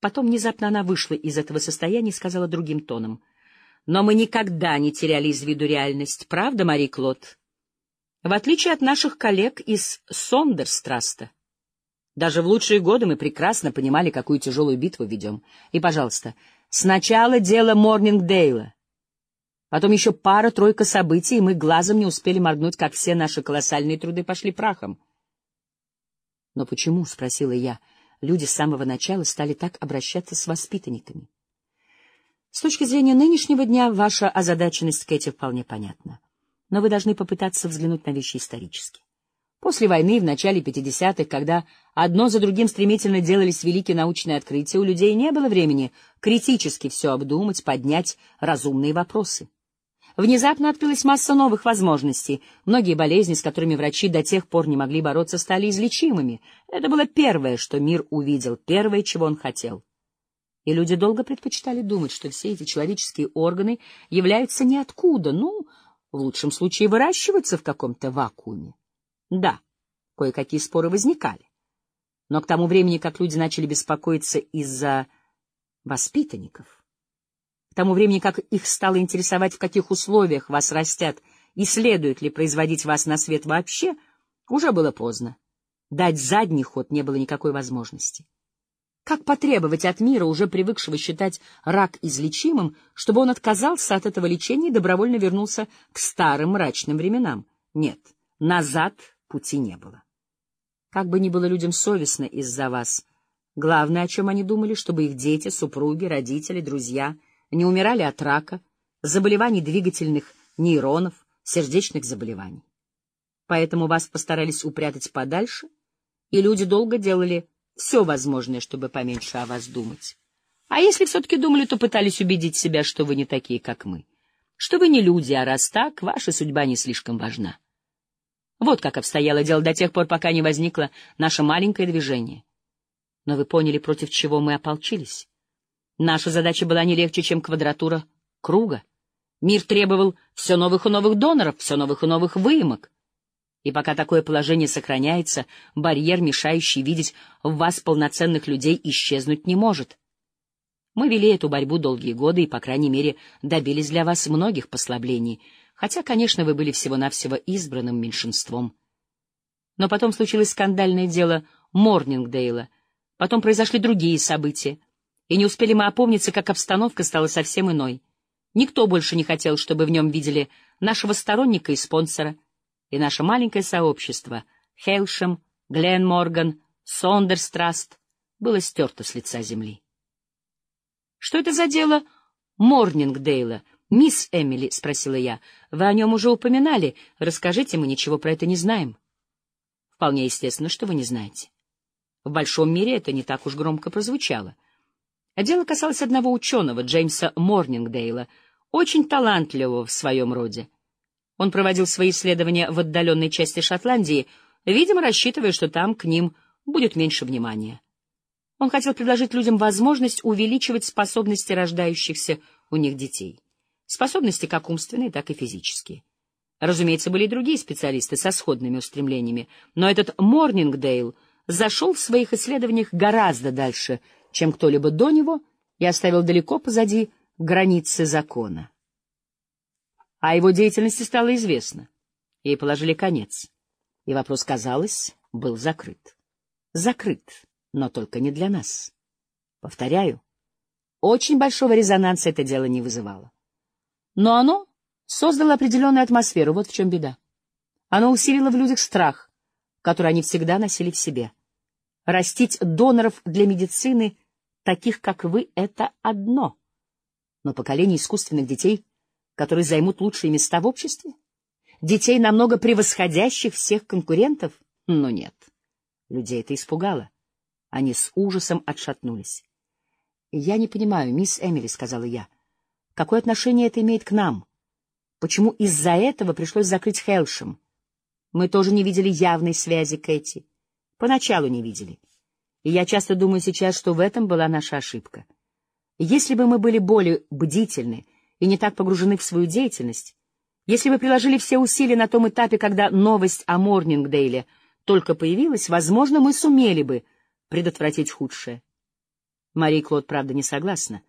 Потом внезапно она вышла из этого состояния и сказала другим тоном. «Но мы никогда не теряли из виду реальность, правда, Мари Клод? В отличие от наших коллег из Сондерстраста. Даже в лучшие годы мы прекрасно понимали, какую тяжелую битву ведем. И, пожалуйста, сначала дело Морнингдейла. Потом еще пара-тройка событий, и мы глазом не успели моргнуть, как все наши колоссальные труды пошли прахом. «Но почему?» — спросила я. «Люди с самого начала стали так обращаться с воспитанниками». С точки зрения нынешнего дня ваша озадаченность, Кэти, вполне понятна. Но вы должны попытаться взглянуть на вещи исторически. После войны, в начале 50-х, когда одно за другим стремительно делались великие научные открытия, у людей не было времени критически все обдумать, поднять разумные вопросы. Внезапно открылась масса новых возможностей. Многие болезни, с которыми врачи до тех пор не могли бороться, стали излечимыми. Это было первое, что мир увидел, первое, чего он хотел. И люди долго предпочитали думать, что все эти человеческие органы являются ниоткуда, ну, в лучшем случае выращиваются в каком-то вакууме. Да, кое-какие споры возникали. Но к тому времени, как люди начали беспокоиться из-за воспитанников, тому времени, как их стало интересовать, в каких условиях вас растят и следует ли производить вас на свет вообще, уже было поздно. Дать задний ход не было никакой возможности. Как потребовать от мира, уже привыкшего считать рак излечимым, чтобы он отказался от этого лечения и добровольно вернулся к старым мрачным временам? Нет, назад пути не было. Как бы ни было людям совестно из-за вас, главное, о чем они думали, чтобы их дети, супруги, родители, друзья — не умирали от рака, заболеваний двигательных нейронов, сердечных заболеваний. Поэтому вас постарались упрятать подальше, и люди долго делали все возможное, чтобы поменьше о вас думать. А если все-таки думали, то пытались убедить себя, что вы не такие, как мы. Что вы не люди, а раз так, ваша судьба не слишком важна. Вот как обстояло дело до тех пор, пока не возникло наше маленькое движение. Но вы поняли, против чего мы ополчились. Наша задача была не легче, чем квадратура круга. Мир требовал все новых и новых доноров, все новых и новых выемок. И пока такое положение сохраняется, барьер, мешающий видеть в вас полноценных людей, исчезнуть не может. Мы вели эту борьбу долгие годы и, по крайней мере, добились для вас многих послаблений, хотя, конечно, вы были всего-навсего избранным меньшинством. Но потом случилось скандальное дело Морнингдейла, потом произошли другие события — и не успели мы опомниться, как обстановка стала совсем иной. Никто больше не хотел, чтобы в нем видели нашего сторонника и спонсора, и наше маленькое сообщество — Хейлшем, Глен Морган, Сондерстраст — было стерто с лица земли. — Что это за дело Морнингдейла? «Мисс Эмили», — спросила я, — «вы о нем уже упоминали. Расскажите, мы ничего про это не знаем». «Вполне естественно, что вы не знаете. В большом мире это не так уж громко прозвучало». А дело касалось одного ученого, Джеймса Морнингдейла, очень талантливого в своем роде. Он проводил свои исследования в отдаленной части Шотландии, видимо, рассчитывая, что там к ним будет меньше внимания. Он хотел предложить людям возможность увеличивать способности рождающихся у них детей. Способности как умственные, так и физические. Разумеется, были и другие специалисты со сходными устремлениями, но этот Морнингдейл зашел в своих исследованиях гораздо дальше — чем кто-либо до него, и оставил далеко позади границы закона. А его деятельности стало известно. Ей положили конец. И вопрос, казалось, был закрыт. Закрыт, но только не для нас. Повторяю, очень большого резонанса это дело не вызывало. Но оно создало определенную атмосферу, вот в чем беда. Оно усилило в людях страх, который они всегда носили в себе — Растить доноров для медицины, таких как вы, это одно. Но поколение искусственных детей, которые займут лучшие места в обществе? Детей, намного превосходящих всех конкурентов? Но нет. Людей это испугало. Они с ужасом отшатнулись. «Я не понимаю, мисс Эмили», — сказала я, — «какое отношение это имеет к нам? Почему из-за этого пришлось закрыть Хелшем? Мы тоже не видели явной связи, Кэти. Поначалу не видели. И я часто думаю сейчас, что в этом была наша ошибка. Если бы мы были более бдительны и не так погружены в свою деятельность, если бы приложили все усилия на том этапе, когда новость о Морнингдейле только появилась, возможно, мы сумели бы предотвратить худшее. Мари Клод, правда, не согласна.